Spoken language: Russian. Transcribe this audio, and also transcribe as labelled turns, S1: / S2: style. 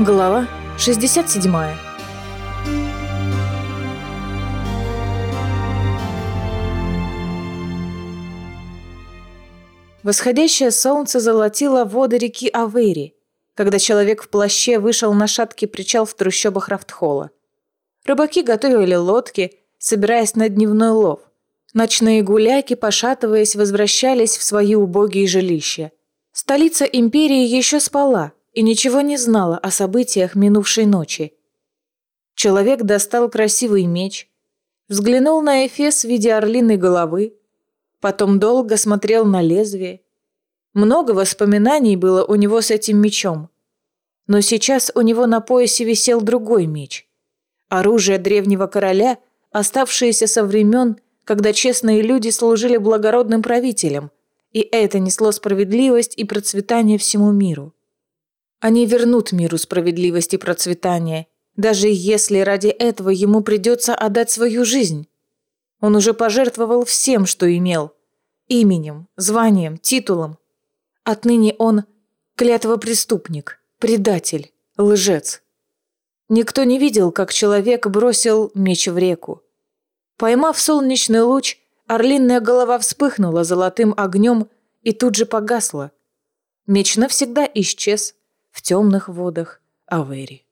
S1: Глава 67 Восходящее солнце золотило воды реки Авери, когда человек в плаще вышел на шаткий причал в трущобах Рафтхола. Рыбаки готовили лодки, собираясь на дневной лов. Ночные гуляки, пошатываясь, возвращались в свои убогие жилища. Столица империи еще спала и ничего не знала о событиях минувшей ночи. Человек достал красивый меч, взглянул на Эфес в виде орлиной головы, потом долго смотрел на лезвие. Много воспоминаний было у него с этим мечом. Но сейчас у него на поясе висел другой меч. Оружие древнего короля, оставшееся со времен, когда честные люди служили благородным правителям, и это несло справедливость и процветание всему миру. Они вернут миру справедливость и процветание, даже если ради этого ему придется отдать свою жизнь. Он уже пожертвовал всем, что имел. Именем, званием, титулом. Отныне он клятвопреступник, предатель, лжец. Никто не видел, как человек бросил меч в реку. Поймав солнечный луч, орлиная голова вспыхнула золотым огнем и тут же погасла. Меч навсегда исчез в темных водах Авери.